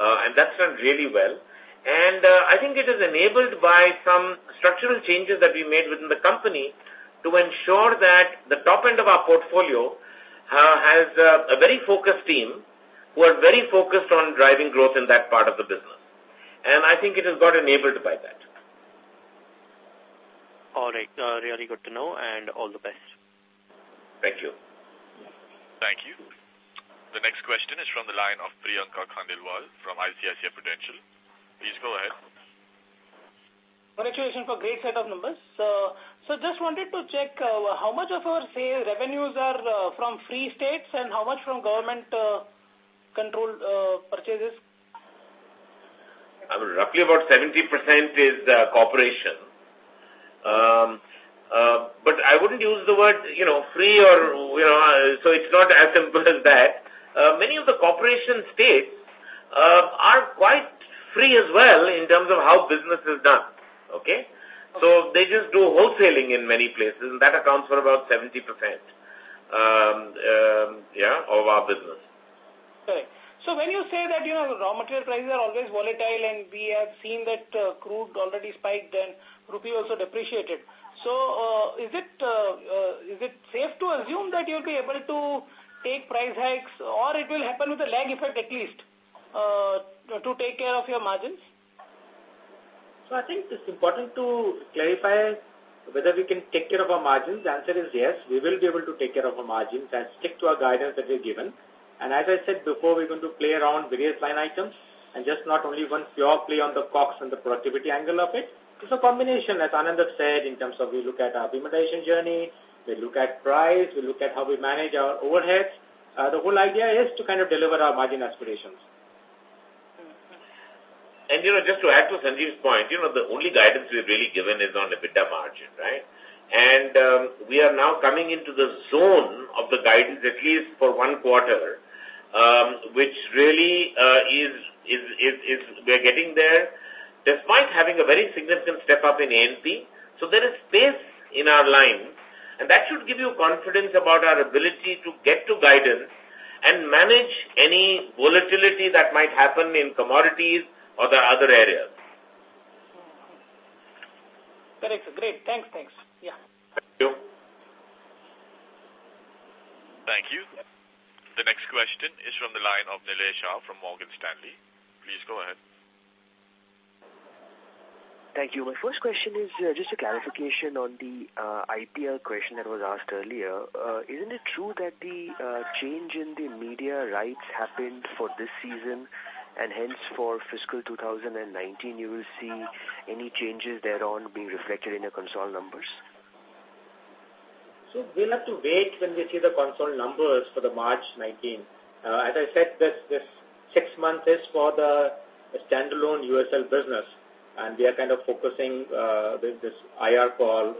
Uh, and that's done really well. And uh, I think it is enabled by some structural changes that we made within the company to ensure that the top end of our portfolio uh, has uh, a very focused team who are very focused on driving growth in that part of the business. And I think it has got enabled by that. All right. Uh, really good to know and all the best. Thank you. Thank you. The next question is from the line of Priyanka Khandelwal from ICICI Prudential. Please go ahead. Congratulations for great set of numbers. So, so just wanted to check uh, how much of our say revenues are uh, from free states and how much from government uh, controlled uh, purchases? I mean, roughly about 70% is uh, corporation. Um, uh, but I wouldn't use the word, you know, free or, you know, uh, so it's not as simple as that. Uh, many of the corporation states uh, are quite free as well in terms of how business is done. Okay? So they just do wholesaling in many places, and that accounts for about 70%, um, um, yeah, of our business. Okay. So when you say that, you know, raw material prices are always volatile and we have seen that uh, crude already spiked and rupee also depreciated. So uh, is it uh, uh, is it safe to assume that you'll be able to take price hikes or it will happen with a lag effect at least? Uh, to take care of your margins? So I think it's important to clarify whether we can take care of our margins. The answer is yes, we will be able to take care of our margins and stick to our guidance that we've given. And as I said before, we're going to play around various line items and just not only one pure play on the COGS and the productivity angle of it. It's a combination, as Anand said, in terms of we look at our implementation journey, we look at price, we look at how we manage our overheads. Uh, the whole idea is to kind of deliver our margin aspirations. And, you know, just to add to Sanjeev's point, you know, the only guidance we've really given is on EBITDA margin, right? And um, we are now coming into the zone of the guidance, at least for one quarter, um, which really uh, is, is, is, is, we're getting there despite having a very significant step up in A&P. So there is space in our line, and that should give you confidence about our ability to get to guidance and manage any volatility that might happen in commodities or the other areas. Correct. Great. Thanks. Thanks. Yeah. Thank you. Thank you. The next question is from the line of Nilesh Shah from Morgan Stanley. Please go ahead. Thank you. My first question is uh, just a clarification on the uh, IPL question that was asked earlier. Uh, isn't it true that the uh, change in the media rights happened for this season and hence for fiscal 2019 you will see any changes thereon being reflected in your console numbers? So we'll have to wait when we see the console numbers for the March 19. Uh, as I said, this, this six months is for the standalone USL business. and we are kind of focusing uh, this, this IR call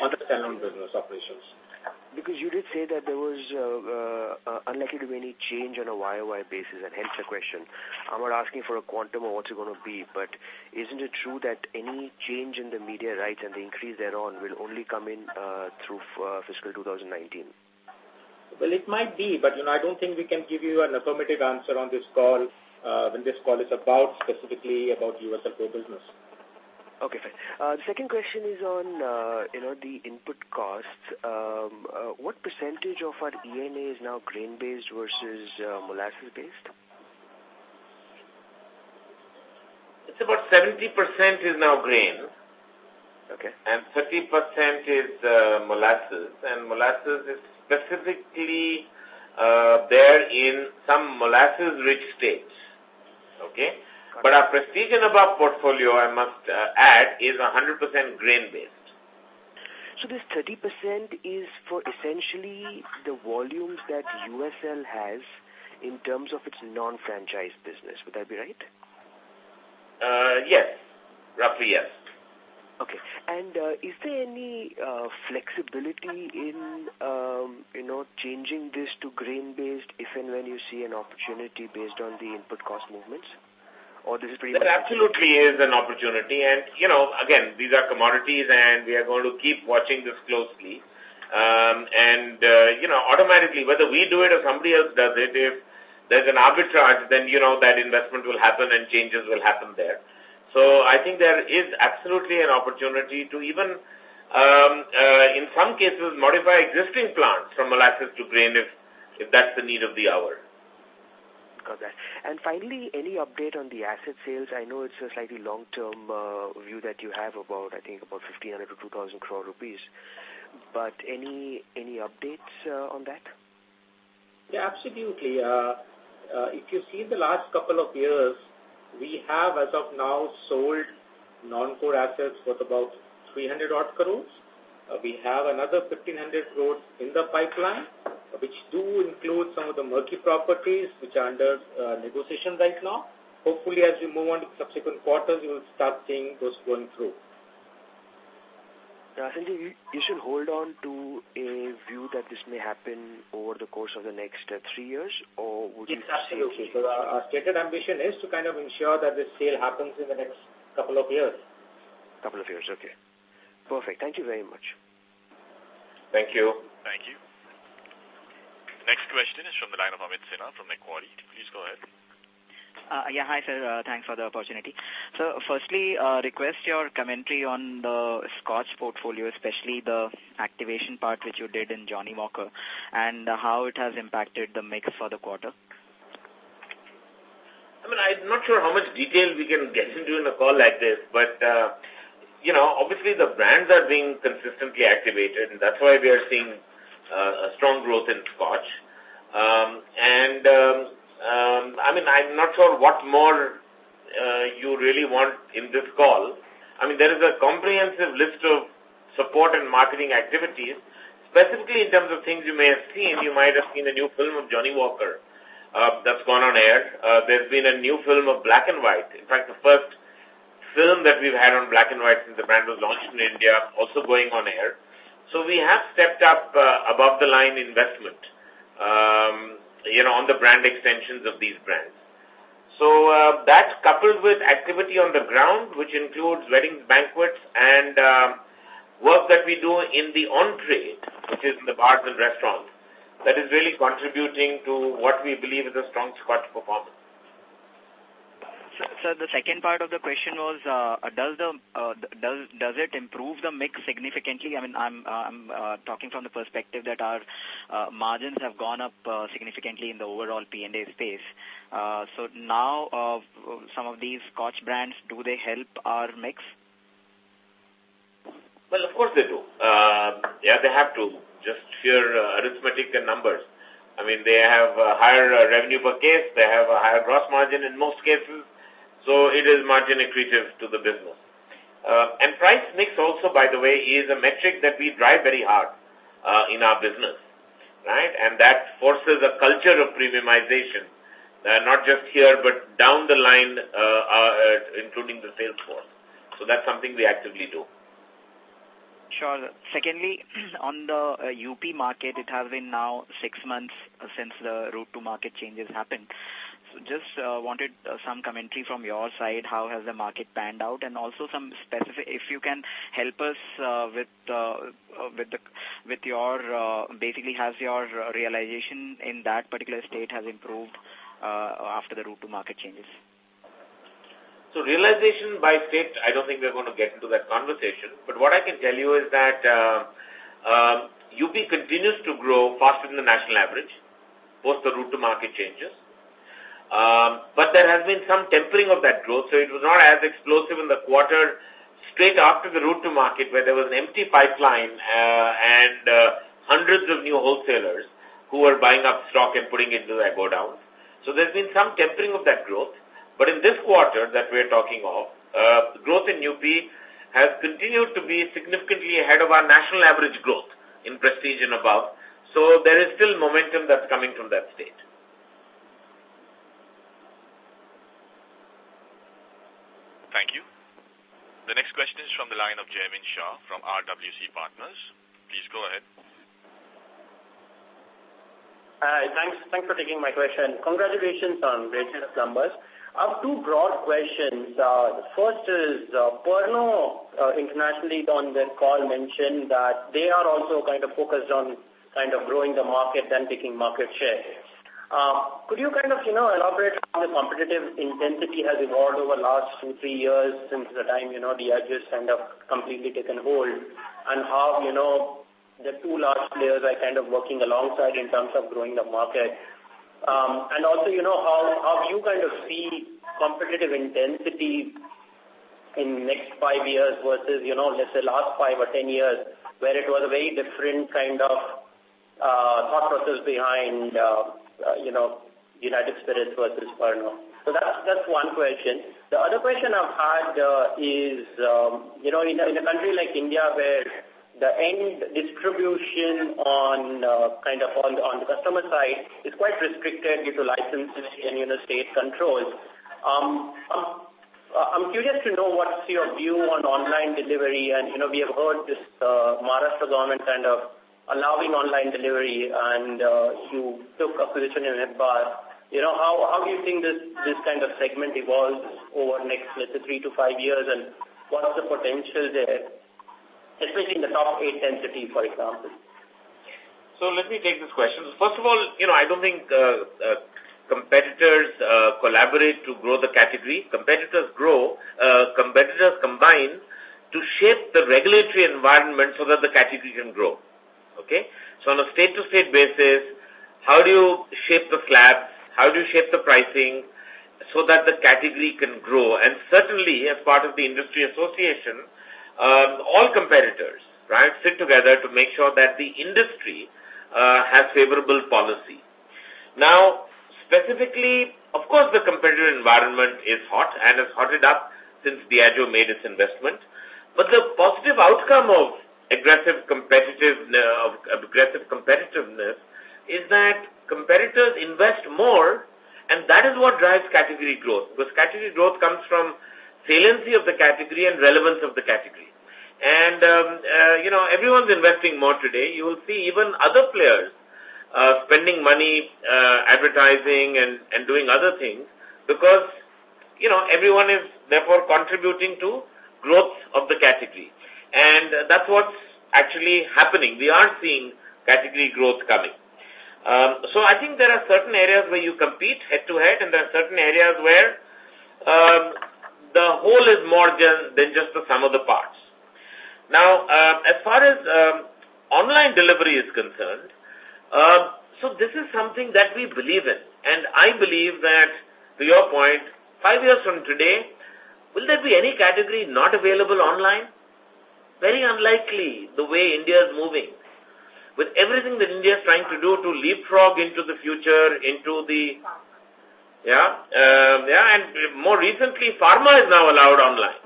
on the standalone business operations. Because you did say that there was uh, uh, unlikely to be any change on a YOY basis, and hence the question. I'm not asking for a quantum or what's it going to be, but isn't it true that any change in the media rights and the increase thereon will only come in uh, through uh, fiscal 2019? Well, it might be, but you know, I don't think we can give you an affirmative answer on this call uh, when this call is about specifically about USL Pro business. Okay, fine. Uh, the second question is on, uh, you know, the input costs. Um, uh, what percentage of our ENA is now grain-based versus uh, molasses-based? It's about 70% is now grain. Okay. And 30% is uh, molasses. And molasses is specifically uh, there in some molasses-rich states. Okay? But our Prestige and Above portfolio, I must uh, add, is 100% grain-based. So this 30% is for essentially the volumes that USL has in terms of its non-franchise business. Would that be right? Uh, yes. Roughly, yes. Okay. And uh, is there any uh, flexibility in, um, you know, changing this to grain-based if and when you see an opportunity based on the input cost movements? Or this is pretty There absolutely is an opportunity. And, you know, again, these are commodities and we are going to keep watching this closely. Um, and, uh, you know, automatically, whether we do it or somebody else does it, if there's an arbitrage, then, you know, that investment will happen and changes will happen there. So I think there is absolutely an opportunity to even, um, uh, in some cases, modify existing plants from molasses to grain if, if that's the need of the hour. Got that. And finally, any update on the asset sales? I know it's a slightly long-term uh, view that you have about, I think, about 1,500 to 2,000 crore rupees. But any any updates uh, on that? Yeah, absolutely. Uh, uh, if you see the last couple of years, we have, as of now, sold non-core assets worth about 300 odd crores. Uh, we have another 1,500 crores in the pipeline which do include some of the murky properties which are under uh, negotiation right now. Hopefully, as we move on to subsequent quarters, you will start seeing those going through. Sanjay, you, you should hold on to a view that this may happen over the course of the next uh, three years, or would yes, you absolutely. So our, our stated ambition is to kind of ensure that this sale happens in the next couple of years. Couple of years, okay. Perfect. Thank you very much. Thank you. Thank you. Next question is from the line of Amit Sinha from Macquarie. Please go ahead. Uh, yeah, hi, sir. Uh, thanks for the opportunity. So, firstly, uh, request your commentary on the Scotch portfolio, especially the activation part which you did in Johnnie Walker, and uh, how it has impacted the mix for the quarter. I mean, I'm not sure how much detail we can get into in a call like this, but, uh, you know, obviously the brands are being consistently activated, and that's why we are seeing a strong growth in Scotch. Um, and, um, um, I mean, I'm not sure what more uh, you really want in this call. I mean, there is a comprehensive list of support and marketing activities. Specifically in terms of things you may have seen, you might have seen a new film of Johnnie Walker uh, that's gone on air. Uh, there's been a new film of Black and White. In fact, the first film that we've had on Black and White since the brand was launched in India, also going on air. So we have stepped up uh, above the line investment, um, you know, on the brand extensions of these brands. So uh, that coupled with activity on the ground, which includes weddings, banquets, and uh, work that we do in the on-trade, which is in the bars and restaurants, that is really contributing to what we believe is a strong Scotch performance. So, the second part of the question was, uh, does the uh, does does it improve the mix significantly? I mean, I'm I'm uh, talking from the perspective that our uh, margins have gone up uh, significantly in the overall P&A space. Uh, so now, uh, some of these Scotch brands, do they help our mix? Well, of course they do. Uh, yeah, they have to. Just sheer uh, arithmetic and numbers. I mean, they have a higher uh, revenue per case. They have a higher gross margin in most cases. So it is margin accretive to the business. Uh, and price mix also, by the way, is a metric that we drive very hard uh, in our business, right? And that forces a culture of premiumization, uh, not just here, but down the line, uh, uh, including the sales force. So that's something we actively do. Sure. Secondly, on the uh, UP market, it has been now six months uh, since the route to market changes happened. Just uh, wanted uh, some commentary from your side. How has the market panned out, and also some specific, if you can help us uh, with uh, uh with the with your uh, basically has your realization in that particular state has improved uh, after the route to market changes. So realization by state, I don't think we're going to get into that conversation. But what I can tell you is that uh, uh, um, UP continues to grow faster than the national average post the route to market changes. Um, but there has been some tempering of that growth, so it was not as explosive in the quarter straight after the route to market where there was an empty pipeline uh, and uh, hundreds of new wholesalers who were buying up stock and putting it into their go down. So there's been some tempering of that growth. But in this quarter that we're talking of, uh, growth in UP has continued to be significantly ahead of our national average growth in prestige and above. So there is still momentum that's coming from that state. Thank you. The next question is from the line of Jaimin Shah from RWC Partners. Please go ahead. Hi, thanks, thanks for taking my question. Congratulations on great set of numbers. I have two broad questions. Uh, the first is, uh, Pernod uh, internationally on their call mentioned that they are also kind of focused on kind of growing the market and taking market share. Uh, could you kind of, you know, elaborate on the competitive intensity has evolved over the last two, three years since the time, you know, the edges kind of completely taken hold and how, you know, the two large players are kind of working alongside in terms of growing the market? Um, and also, you know, how, how you kind of see competitive intensity in next five years versus, you know, let's say last five or ten years, where it was a very different kind of uh, thought process behind, uh, you know, United Spirits versus Pernod. So that's, that's one question. The other question I've had uh, is, um, you know, in a, in a country like India where the end distribution on uh, kind of on the, on the customer side is quite restricted due to licensing and you know state controls. Um, I'm, uh, I'm curious to know what's your view on online delivery, and you know we have heard this uh, Maharashtra government kind of allowing online delivery, and uh, you took a position in HipBar. You know how how do you think this this kind of segment evolves over next let's say three to five years, and what's the potential there? especially in the top eight density, for example? So let me take this question. First of all, you know, I don't think uh, uh, competitors uh, collaborate to grow the category. Competitors grow, uh, competitors combine to shape the regulatory environment so that the category can grow. Okay? So on a state-to-state -state basis, how do you shape the slabs? How do you shape the pricing so that the category can grow? And certainly, as part of the industry association, um, all competitors, right, sit together to make sure that the industry uh, has favorable policy. Now, specifically, of course, the competitive environment is hot and has hotted up since Diageo made its investment. But the positive outcome of aggressive competitiveness, of aggressive competitiveness is that competitors invest more and that is what drives category growth. Because category growth comes from saliency of the category and relevance of the category. And, um, uh, you know, everyone's investing more today. You will see even other players uh, spending money uh, advertising and, and doing other things because, you know, everyone is therefore contributing to growth of the category. And that's what's actually happening. We are seeing category growth coming. Um, so I think there are certain areas where you compete head-to-head -head, and there are certain areas where um, the whole is more than just the sum of the parts. Now, uh, as far as um, online delivery is concerned, uh, so this is something that we believe in. And I believe that, to your point, five years from today, will there be any category not available online? Very unlikely the way India is moving. With everything that India is trying to do to leapfrog into the future, into the yeah, uh, yeah, and more recently, pharma is now allowed online.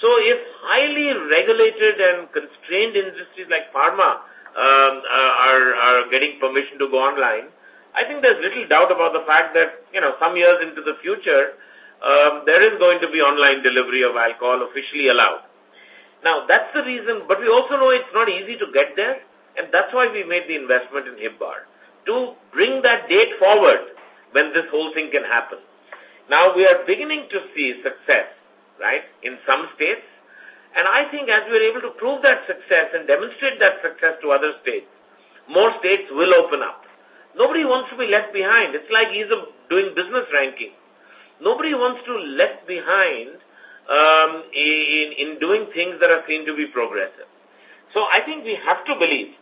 So if highly regulated and constrained industries like pharma um, uh, are, are getting permission to go online, I think there's little doubt about the fact that, you know, some years into the future, um, there is going to be online delivery of alcohol officially allowed. Now, that's the reason, but we also know it's not easy to get there, and that's why we made the investment in HipBar, to bring that date forward when this whole thing can happen. Now, we are beginning to see success, right, in some states, and I think as we are able to prove that success and demonstrate that success to other states, more states will open up. Nobody wants to be left behind. It's like ease of doing business ranking. Nobody wants to left behind um, in, in doing things that are seen to be progressive. So I think we have to believe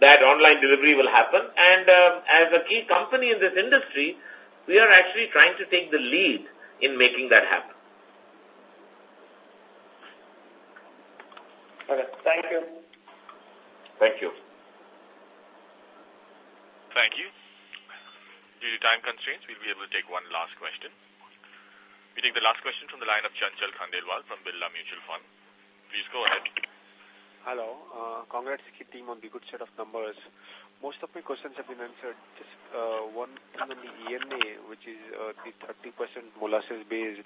that online delivery will happen. And uh, as a key company in this industry, we are actually trying to take the lead in making that happen. Okay, thank you. Thank you. Thank you. Due to time constraints, we'll be able to take one last question. We take the last question from the line of Chanchal Khandelwal from Birla Mutual Fund. Please go ahead. Hello. Uh, congrats, team, on the good set of numbers. Most of my questions have been answered. Just uh, one thing on the ENA, which is uh, the 30% molasses based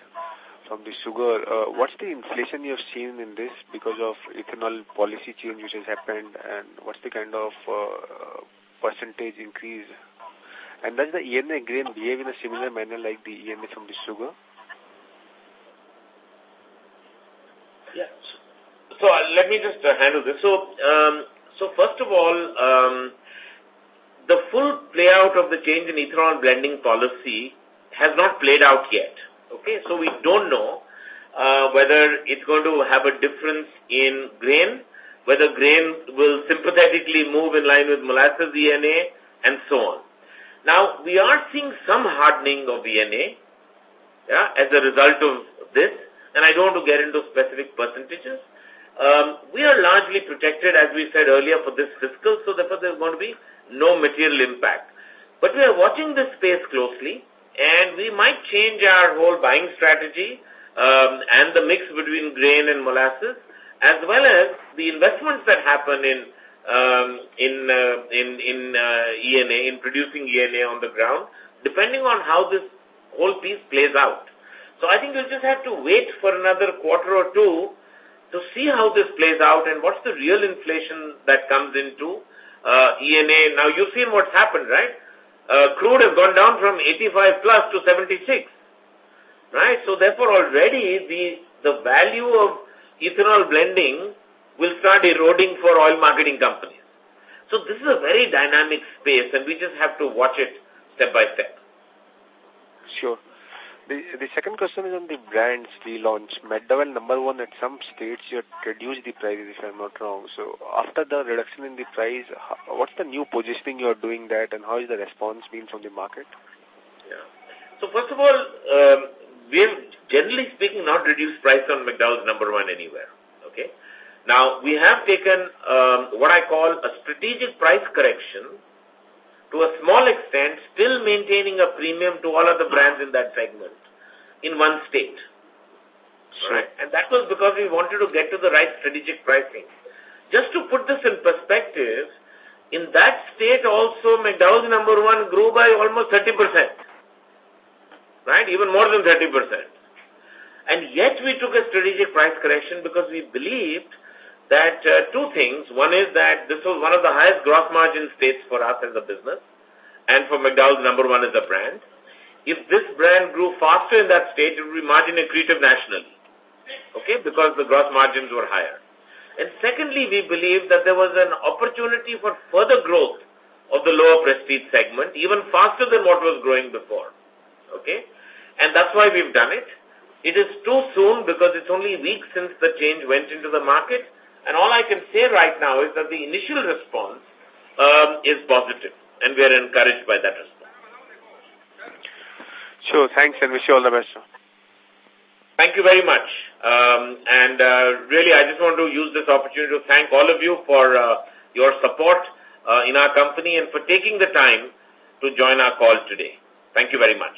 from the sugar. Uh, what's the inflation you've seen in this because of ethanol policy change which has happened, and what's the kind of uh, percentage increase? And does the ENA grain behave in a similar manner like the ENA from the sugar? Yes. So uh, let me just uh, handle this. So, um, so first of all, um, the full play out of the change in ethanol blending policy has not played out yet. Okay, so we don't know uh, whether it's going to have a difference in grain, whether grain will sympathetically move in line with molasses ENA, and so on. Now, we are seeing some hardening of ENA yeah, as a result of this and I don't want to get into specific percentages. Um, we are largely protected, as we said earlier, for this fiscal, so therefore there's going to be no material impact. But we are watching this space closely, and we might change our whole buying strategy um, and the mix between grain and molasses, as well as the investments that happen in um, in uh, in in uh, ENA, in producing ENA on the ground, depending on how this whole piece plays out. So I think we'll just have to wait for another quarter or two to see how this plays out and what's the real inflation that comes into uh, ENA. Now, you've seen what's happened, right? Uh, crude has gone down from 85 plus to 76, right? So, therefore, already the, the value of ethanol blending will start eroding for oil marketing companies. So, this is a very dynamic space and we just have to watch it step by step. Sure. The, the second question is on the brands relaunch. McDowell number one at some states you reduced the prices if I'm not wrong. So after the reduction in the price, how, what's the new positioning you are doing that and how is the response been from the market? Yeah. So first of all, um, we have generally speaking not reduced price on McDowell's number one anywhere. Okay. Now we have taken um, what I call a strategic price correction to a small extent, still maintaining a premium to all other brands in that segment in one state. Sure. Right? And that was because we wanted to get to the right strategic pricing. Just to put this in perspective, in that state also McDowell's number one grew by almost 30%. Right? Even more than 30%. And yet we took a strategic price correction because we believed that uh, two things. One is that this was one of the highest gross margin states for us as a business and for McDowell's number one as a brand. If this brand grew faster in that state, it would be margin accretive nationally. Okay, because the gross margins were higher. And secondly, we believe that there was an opportunity for further growth of the lower prestige segment, even faster than what was growing before. Okay? And that's why we've done it. It is too soon because it's only weeks since the change went into the market and all I can say right now is that the initial response um, is positive, and we are encouraged by that response. Sure, thanks, and wish you all the best. Thank you very much. Um, and uh, really, I just want to use this opportunity to thank all of you for uh, your support uh, in our company and for taking the time to join our call today. Thank you very much.